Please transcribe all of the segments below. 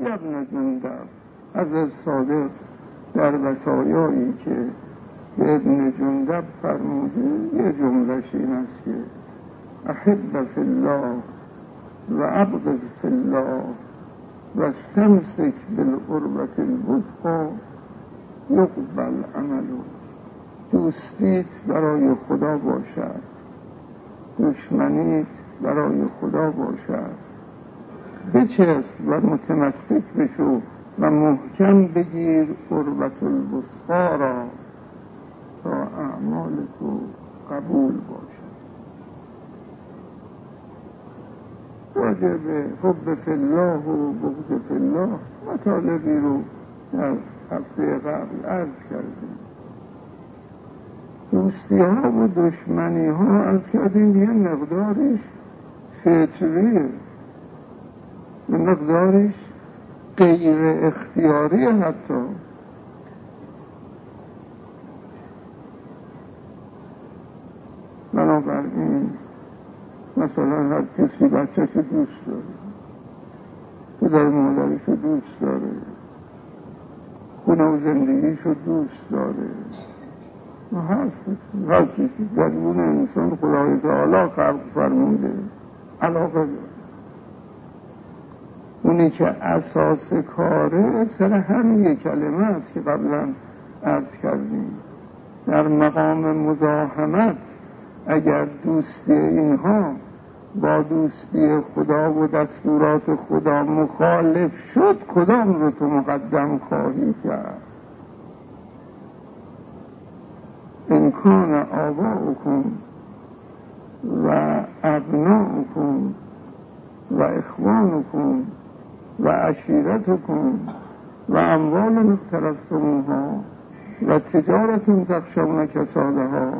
یبن جندب از صادق در وسایایی که به ابن جندب فرموده یه جملش این است که احب فی الله و ابغض فی الله و استمسک بالقربت الوثقا یقبل عملو دوستیت برای خدا باشد. دشمنیت برای خدا باشد. بچست و متمسک بشو و محکم بگیر قربت الوسقا را تا اعمال تو قبول باشد. راجع به حب فالله و بغض فالله مطالبی رو در هفته قبل عرض کردیم. دوستی ها و دشمنی ها از کردیم یه مقدارش فطریه یه مقدارش غیر اختیاری حتی. بنابراین مثلا هر کسی بچهش دوست داره پدر مادرش دوست داره خونه و زندگیش دوست داره هر چیزی. درون انسان خدای تعالی خلق فرموده. علاقه داره. اونی که اساس کاره سر همین کلمه است که قبلا عرض کردیم. در مقام مزاحمت اگر دوستی اینها با دوستی خدا و دستورات خدا مخالف شد کدام رو تو مقدم خواهی کرد؟ امکان آباؤکم و ابناؤکم و اخوانکم و عشیرتکم و اموال اقترفتموها و تجارت تخشون کسادها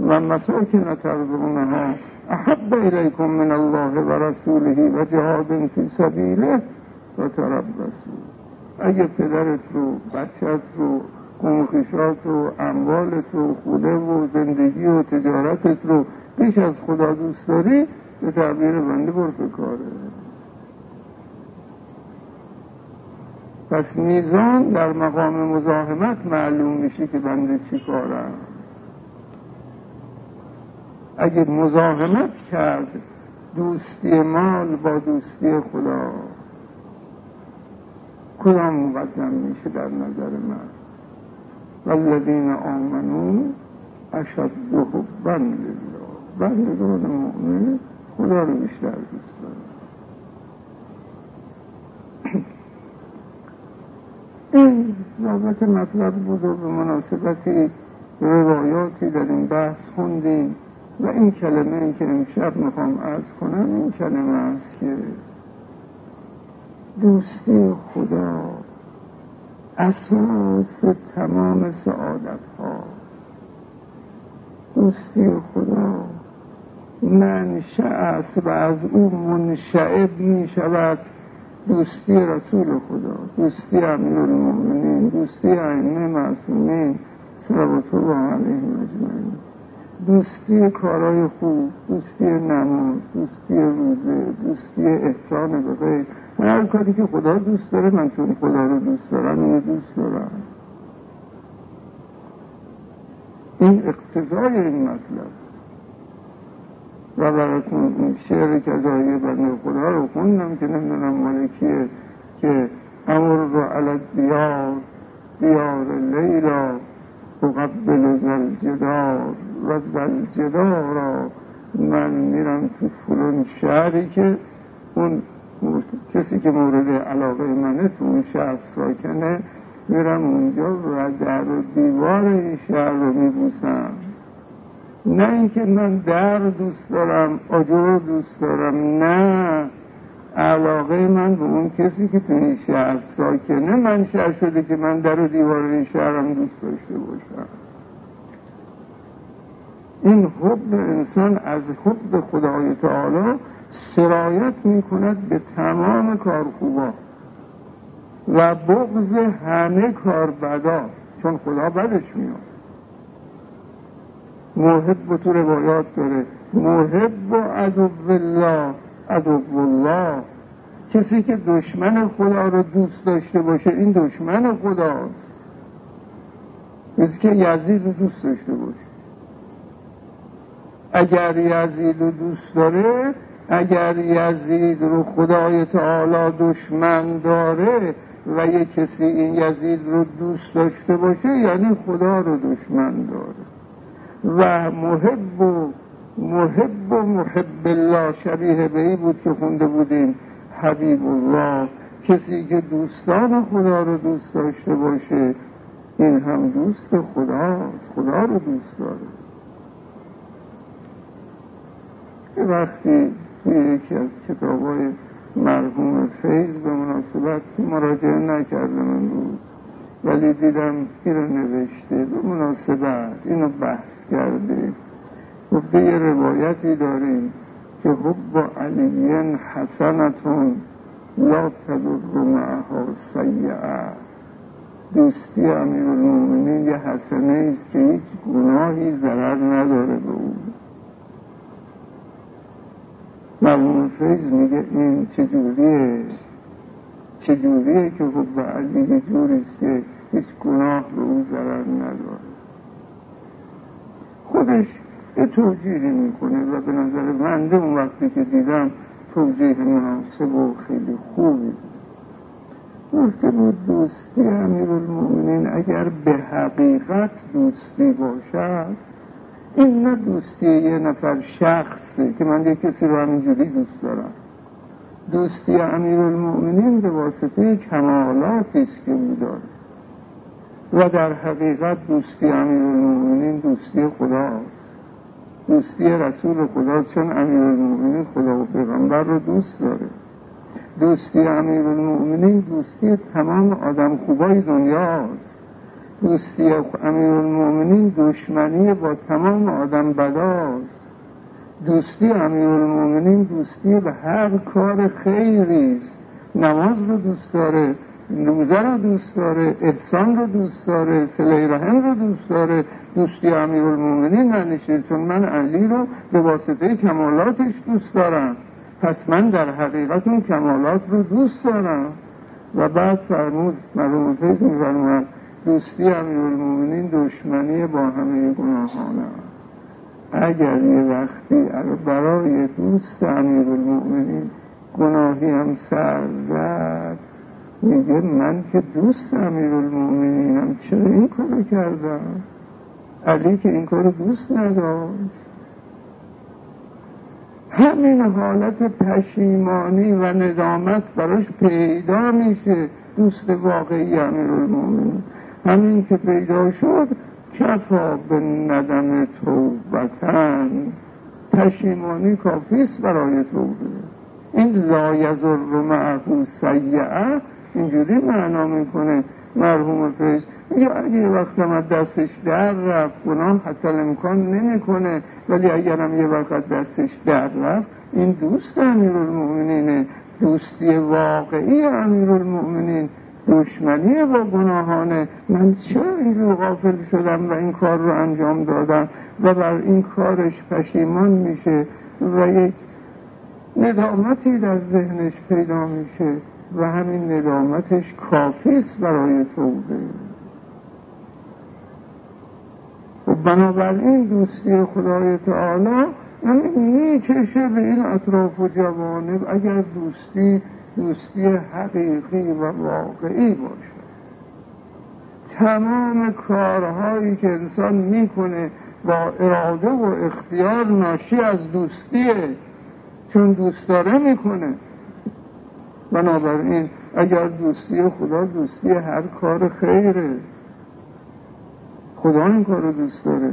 و مساکن ترضونها احب الیکم من الله و رسوله و جهاد فی سبیله و تربسو اگه پدرت رو بچت رو قومخیشات رو اموالت رو خونه و زندگی و تجارتت رو بیش از خدا دوست داری به تعبیر بنده برو کاره. پس میزان در مقام مزاحمت معلوم میشه که بنده چی کارم اگه مزاحمت کرد دوستی مال با دوستی خدا. کدام مقدم میشه در نظر من؟ والذین آمنو اشد حبا لله. بندگان مؤمن خدا رو بیشتر دوست این رابط مطلب و به مناسبتی روایاتی در این بحث خوندیم و این کلمه ای که امشب می‌خوام ارز کنم این کلمه است که دوستی خدا اساس تمام سعادت هاست دوستی خدا منشأ است و از او منشعب می دوستی رسول خدا دوستی امیر المؤمنین دوستی ائمه معصومین صلوات الله علیهم اجمعین. دوستی کارای خوب دوستی نماز دوستی روزه دوستی احسان به غیر. من هر کاری که خدا دوست داره من چون خدا رو دوست دارم اینو دوست دارم. این اقتضای این مطلب. و براتون شعر کذایی بنده خدا رو خوندم که نمی‌دونم مالکیه که امر رو علت دیار دیار لیلا اقبل زلجدار و را من میرم تو فلون شهری که اون کسی که مورد علاقه منه تو اون شهر ساکنه میرم اونجا و در دیوار این شهر رو میبوسم. نه اینکه من در دوست دارم آجر دوست دارم نه. علاقه من به اون کسی که تو این شهر ساکنه من شهر شده که من در و دیوار این شهرم دوست داشته باشم. این حب انسان از حب خدای تعالی سرایت می کند به تمام کار خوبا و بغض همه کار بدا چون خدا بدش میاد محب تو روایات داره. محب و عدو الله عدو الله کسی که دشمن خدا رو دوست داشته باشه این دشمن خداست. مثل که یزید رو دوست داشته باشه. اگر یزید رو دوست داره اگر یزید رو خدای تعالی دشمن داره و یه کسی این یزید رو دوست داشته باشه یعنی خدا رو دشمن داره. و محب و محب و محب الله. شبیه به ای بود که خونده بودیم. حبیب الله. کسی که دوستان خدا رو دوست داشته باشه این هم دوست خداست. خدا رو دوست داره. وقتی یکی از کتاب های مرحوم فیض به مناسبت مراجعه نکردم امروز ولی دیدم این رو نوشته به مناسبت اینو بحث کرده. گفته یه روایتی داریم که حب علی حسنتون لا تدر معها سیعه دوستی امیر المومنین یه حسنه است که هیچ گناهی ضرر نداره به او. مرمون فیض میگه این چجوریه؟ چجوریه که حب علی یه جوریست که هیچ گناه به او ضرر نداره. خودش یه توجیهی می‌کنه و به نظر منده اون وقتی که دیدم توجیه مناسب و خیلی خوبی گفته بود دوستی امیر المؤمنین اگر به حقیقت دوستی باشد این نه دوستی یه نفر شخصه که من یه کسی رو همینجوری دوست دارم. دوستی امیر المؤمنین به واسطه کمالاتی است که او و در حقیقت دوستی امیر المؤمنین دوستی خداست. دوستی رسول خدا چون امیر المؤمنین خدا و پیغمبر رو دوست داره. دوستی امیر المؤمنین دوستی تمام آدم خوبای دنیاست. دوستی امیر المؤمنین دشمنی با تمام آدم بداست دوستی امیر المؤمنین دوستی به هر کار خیری است نماز رو دوست داره روزه رو دوست داره احسان رو دوست داره سله رحم رو دوست داره دوستی امیر المومنین ننشه چون من علی رو به واسطه کمالاتش دوست دارم. پس من در حقیقت اون کمالات رو دوست دارم. و بعد فرمود مرحوم فیض میفرمود دوستی امیر المومنین دشمنی با همه گناهانه. اگر یه وقتی برای دوست امیر المومنین گناهی هم سر زد میگه من که دوست امیر المومنینم چرا این کارو کردم؟ علی که این کارو دوست نداشت. همین حالت پشیمانی و ندامت براش پیدا میشه دوست واقعی امیر المومنین همین که پیدا شد کفا به ندم توبتن؟ پشیمانی کافیست برای توبه. این لا یزر معه سیعه اینجوری معنا می‌کنه مرحوم فیض. میگه اگه یه وقت هم دستش در رفت گناه حتی امکان نمی‌کنه ولی اگرم یه وقت دستش در رفت این دوست امیر المؤمنینه دوستی واقعی امیر المؤمنین دشمنی با گناهانه. من چرا اینجور غافل شدم و این کار رو انجام دادم؟ و بر این کارش پشیمان میشه و یک ندامتی در ذهنش پیدا میشه. و همین ندامتش کافیست برای توبه. و بنابراین دوستی خدای تعالی یعنی می‌کشه به این اطراف و جوانب اگر دوستی دوستی حقیقی و واقعی باشه. تمام کارهایی که انسان می‌کنه با اراده و اختیار ناشی از دوستیه. چون دوست داره می‌کنه. بنابراین اگر دوستی خدا دوستی هر کار خیره. خدا این کار دوست داره.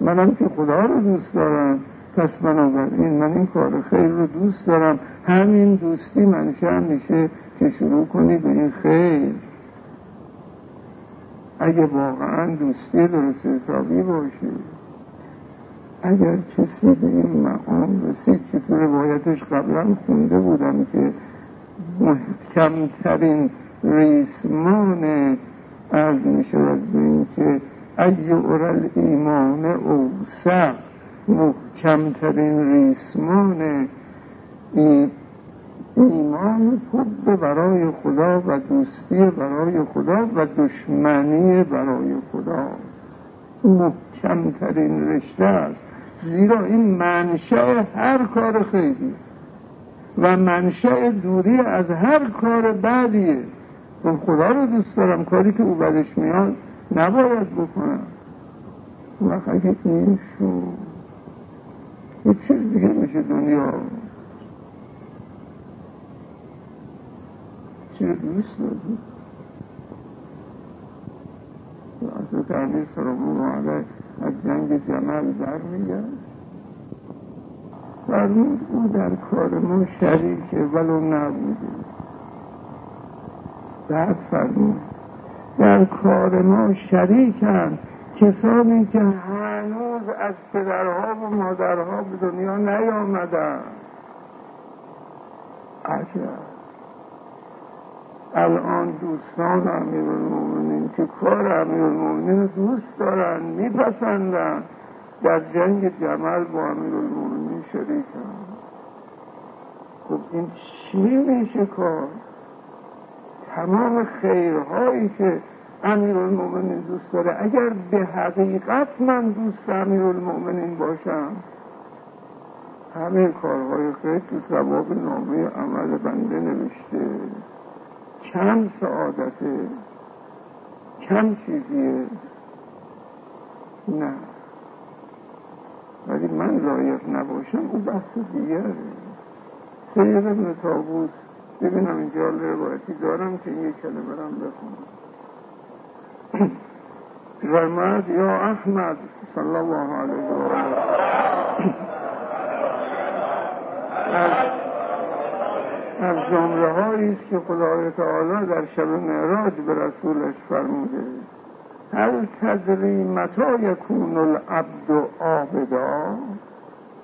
منم که خدا رو دوست دارم. پس بنابراین من این کار خیر رو دوست دارم. همین دوستی منشه میشه که شروع کنی به این خیر. اگه واقعا دوستی درست حسابی باشه اگر کسی به این مقام رسید که تو روایتش قبلا خونده بودم که محکمترین ریسمان از می شود به این که ایعر ایمان محکم محکمترین ریسمان این ایمان حب برای خدا و دوستی برای خدا و دشمنی برای خدا. محکمترین رشته است. زیرا این منشأ هر کار خیلی و منشأ دوری از هر کار بعدیه. من خدا رو دوست دارم کاری که او بدش میاد نباید بکنم. وقت اگه این شو یه چیز دیگه میشه دنیا. چی دوست داری؟ حضرت علی سلام از جنگ جمل برمیگرد فرمود او در کار ما شریکه ولو نبوده. بعد فرمود در کار ما شریکن. کسانی که هنوز از پدرها و مادرها به دنیا نیامدن. عجب. الان دوستان امیر المومنین که کار امیر المومنین رو دوست دارن میپسندن. در جنگ جمل با امیر المومنین شریکن خب این چی میشه کار؟ تمام خیرهایی که امیر المومنین دوست داره. اگر به حقیقت من دوست امیر المومنین باشم همه کارهای خیر تو ثواب نامه عمل بنده نوشته. کم سعادته کم چیزیه نه. ولی من لایق نباشم او بحث دیگره سید ابن تابوس ببینم اینجا روایتی دارم که یک کلمه برم بخونم فرماد یا احمد صلی الله علیه و از از جمله است که خدای تعالی در شب معراج به رسولش فرموده. هل تدری متا یکون العبد عابدا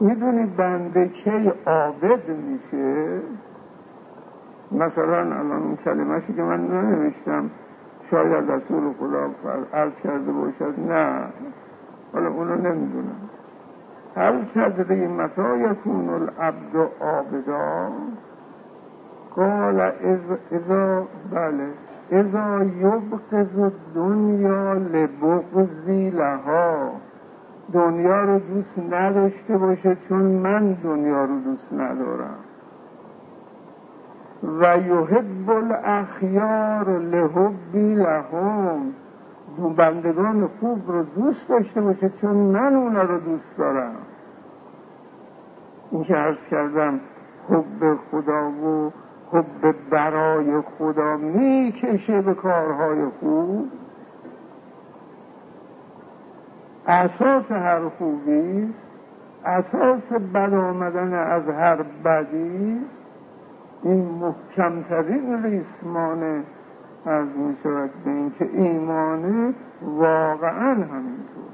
می‌دونی بنده کی عابد میشه؟ مثلا الان اون کلمهشی که من ننوشتم شاید رسول خدا عرض کرده باشد. نه. حالا اونو نمی‌دونم. هل تدری متا یکون العبد عابدا؟ قال ازا بله. ازا یبقز دنیا لبغزی لها. دنیا رو دوست نداشته باشه چون من دنیا رو دوست ندارم. و یحب الاخیار لحبی لهم. دو بندگان خوب رو دوست داشته باشه چون من اونا رو دوست دارم. این که عرض کردم حب خدا و حب برای خدا می‌کشه به کارهای خوب. اساس هر خوبی اساس بد آمدن از هر بدی این محکمترین ریسمانه از می شود به اینکه ایمانه واقعا همینطور.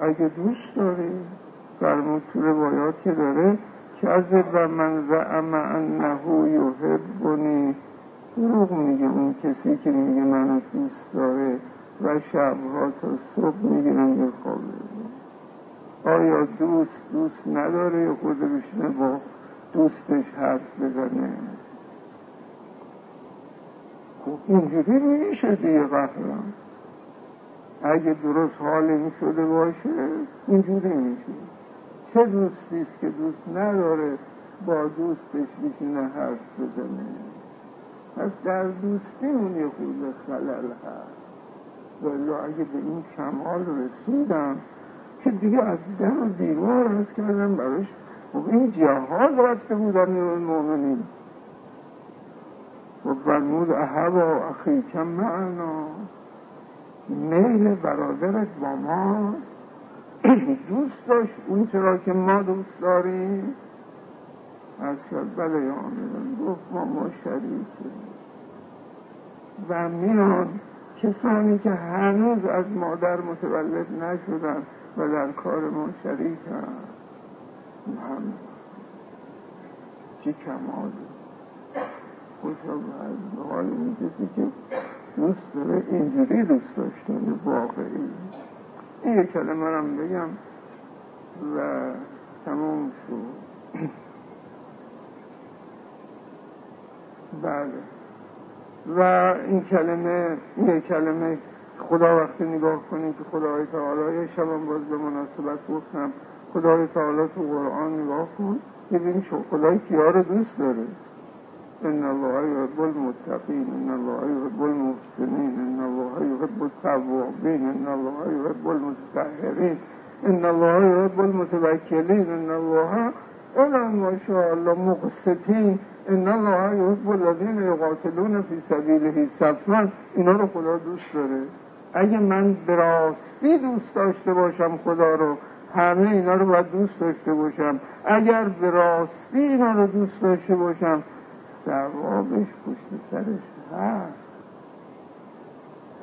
اگه دوست داری فرمود تو روایات که داره کذب من زعم انه یحبنی. دروغ میگه اون کسی که میگه منو دوست داره. و شبها تا صبح می‌گیرن خوابه آیا دوست دوست نداره خود بشینه با دوستش حرف بزنه؟ خب اینجوری میشه دیگه قهرم اگه درست حالی شده باشه اینجوری میشه. چه دوستی است که دوست نداره با دوستش بشینه حرف بزنه؟ پس در دوستیمون یه خود خلل هست. ولی اگه به این کمال رسیدم که دیگه از در و دیوار از کردم براش خب این جهاد رفته بودن المؤمنین و فرمود احبا اخی کم معنا میل برادرت با ماست. دوست داشت اون چرا که ما دوست داریم. از شد بله یا گفت ما ما و میان کسانی که هنوز از مادر متولد نشدن و در کار ما شریکن. من چی کمالی خوشا به حال کسی که دوست داره اینجوری دوست داشتن واقعی. این یک کلمه هم بگم و تمام شد. بله. و این کلمه این کلمه خدا وقتی نگاه کنیم که خدای تعالی شبم باز به مناسبت گفتم خدای تعالی تو قرآن نگاه کن ببین خدای کیا رو دوست داره. ان الله يحب المتقين ان الله يحب المحسنين ان الله يحب التوابين ان الله يحب المتطهرين ان الله يحب المتوکلین ان الله الا ما شاء الله ان الله يحب الذين يقاتلون في سبيله صفا اینا رو خدا دوست داره. اگه من به راستی دوست داشته باشم خدا رو همه اینا رو باید دوست داشته باشم. اگر به راستی اینا رو دوست داشته باشم ثوابش پشت سرش هست.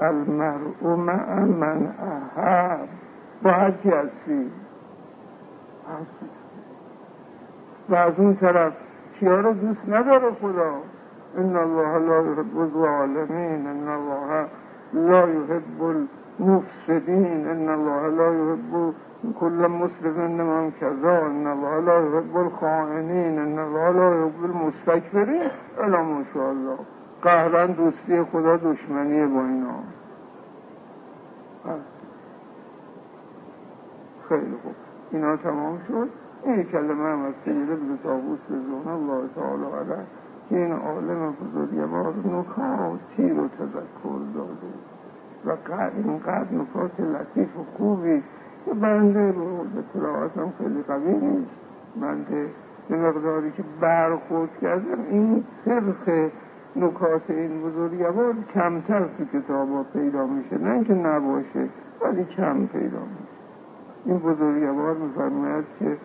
المرء مع من احب. با هر کی. و از اون طرف کیا رو دوست نداره خدا. ان الله لا يحب الظالمین ان الله لا يحب المفسدين ان الله لا يحب كل مسلم انما كذا ان الله لا يحب الخائنين ان الله لا يحب المستكبرين الا ما شاء الله. قهرا دوستی خدا دشمنی با اینا. خیلی خوب. اینا تمام شد؟ این کلمه هم از سید ابن تابوس رضوان الله تعالی علیه که این عالم بزرگوار نکاتی رو تذکر داده. و اینقدر نکات لطیف و خوبی که بنده رو به تلاوتم خیلی قوی نیست. بنده به مقداری که برخورد کردم این سرخ نکات این بزرگوار کمتر تو کتاب ها پیدا میشه. نه اینکه نباشه ولی کم پیدا میشه. این بزرگوار میفرماید که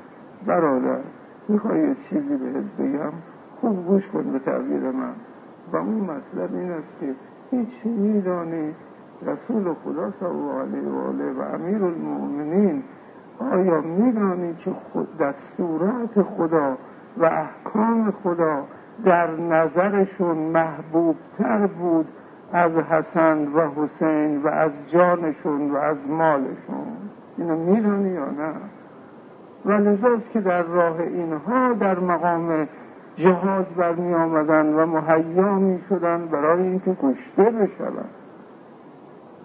برادر می‌خوای چیزی بهت بگم؟ خوب گوش کن به تغییر من. و اون مطلب این است که هیچ میدانی رسول خدا صلی الله علیه و آله و امیر المؤمنین آیا میدانی که خود دستورات خدا و احکام خدا در نظرشون محبوب تر بود از حسن و حسین و از جانشون و از مالشون؟ اینو می‌دونی یا نه؟ و لذاست که در راه اینها در مقام جهاد برمی آمدن و مهیا می شدن برای اینکه کشته بشوند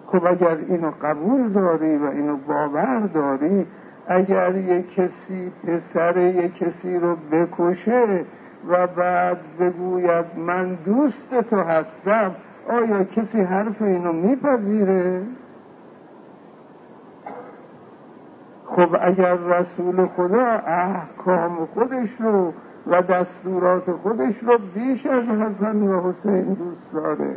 خب اگر اینو قبول داری و اینو باور داری اگر یک کسی پسر یک کسی رو بکشه و بعد بگوید من دوست تو هستم آیا کسی حرف اینو میپذیره؟ خب اگر رسول خدا احکام خودش رو و دستورات خودش رو بیش از حسن و حسین دوست داره.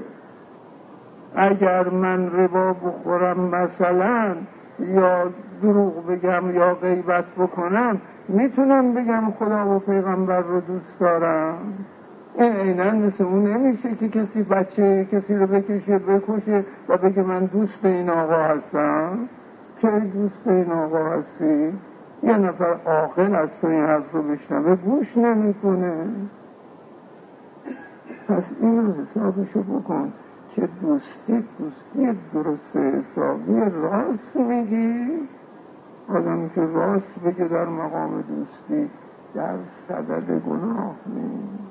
اگر من ربا بخورم مثلا یا دروغ بگم یا غیبت بکنم می‌تونم بگم خدا و پیغمبر رو دوست دارم. این عینا مثل اون نمیشه که کسی بچه کسی رو بکشه بکشه و بگه من دوست این آقا هستم. چه دوست این آقا هستی؟ یه نفر عاقل از تو این حرف رو بشنوه گوش نمی‌کنه. پس اینو حسابشو بکن که دوستی دوستی درست حسابی راست میگی. آدم که راست بگه در مقام دوستی در صدد گناه نیست.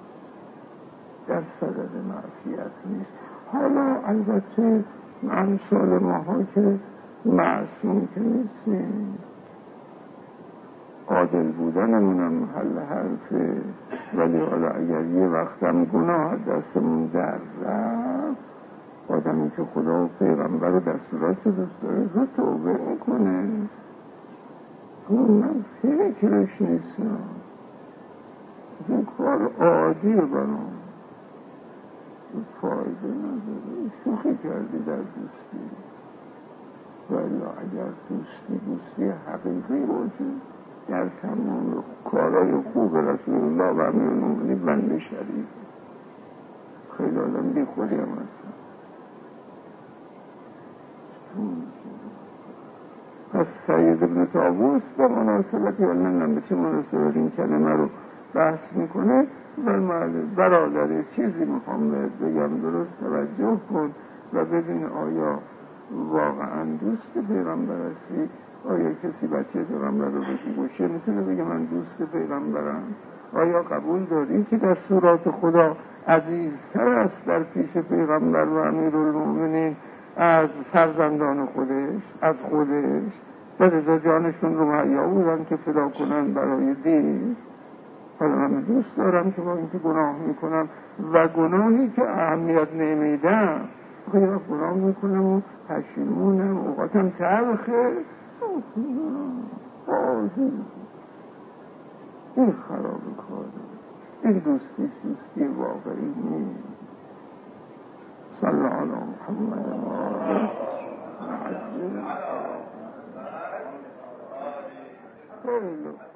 در صدد معصیت نیست. حالا البته امثال ماها که معصوم که نیستیم عادل بودنمونم محل حرفه. ولی حالا اگر یه وقتم گناه دستمون در رفت آدمی که خدا و پیغمبر و دستورات دوست داره رو توبه می‌کنه. من فکرش نیستم. این کار عادیه برام. فایده نداره. شوخی کردی در دوستی. ولی اگر دوستی دوستی حقیقی باشه در تمام کارهای خوب رسول الله و امیر المؤمنین بنده شریف خیلی آدم بی خودی هم هستم. پس سید ابن تابوس به مناسبت یا نمی‌دونم به چه مناسبت این کلمه رو بحث می‌کنه برادر چیزی می‌خوام بگم درست توجه کن و ببین آیا واقعا دوست پیغمبر هستی؟ آیا کسی بچه پیغمبر رو بگی؟ گوشه می‌تونه بگه من دوست پیغمبرم. آیا قبول داری که دستورات خدا عزیزتر است در پیش پیغمبر و امیر المؤمنین از فرزندان خودش از خودش؟ و جانشون رو معیا بودن که فدا کنن برای دین. حالا من دوست دارم که با اینکه گناه می‌کنم و گناهی که اهمیت نمیدم خیلی گناه می‌کنم و پشیمونم اوقاتم تلخه این خراب کاره این دوستی دوستی واقعی نیست. صلی علی محمد. خیلی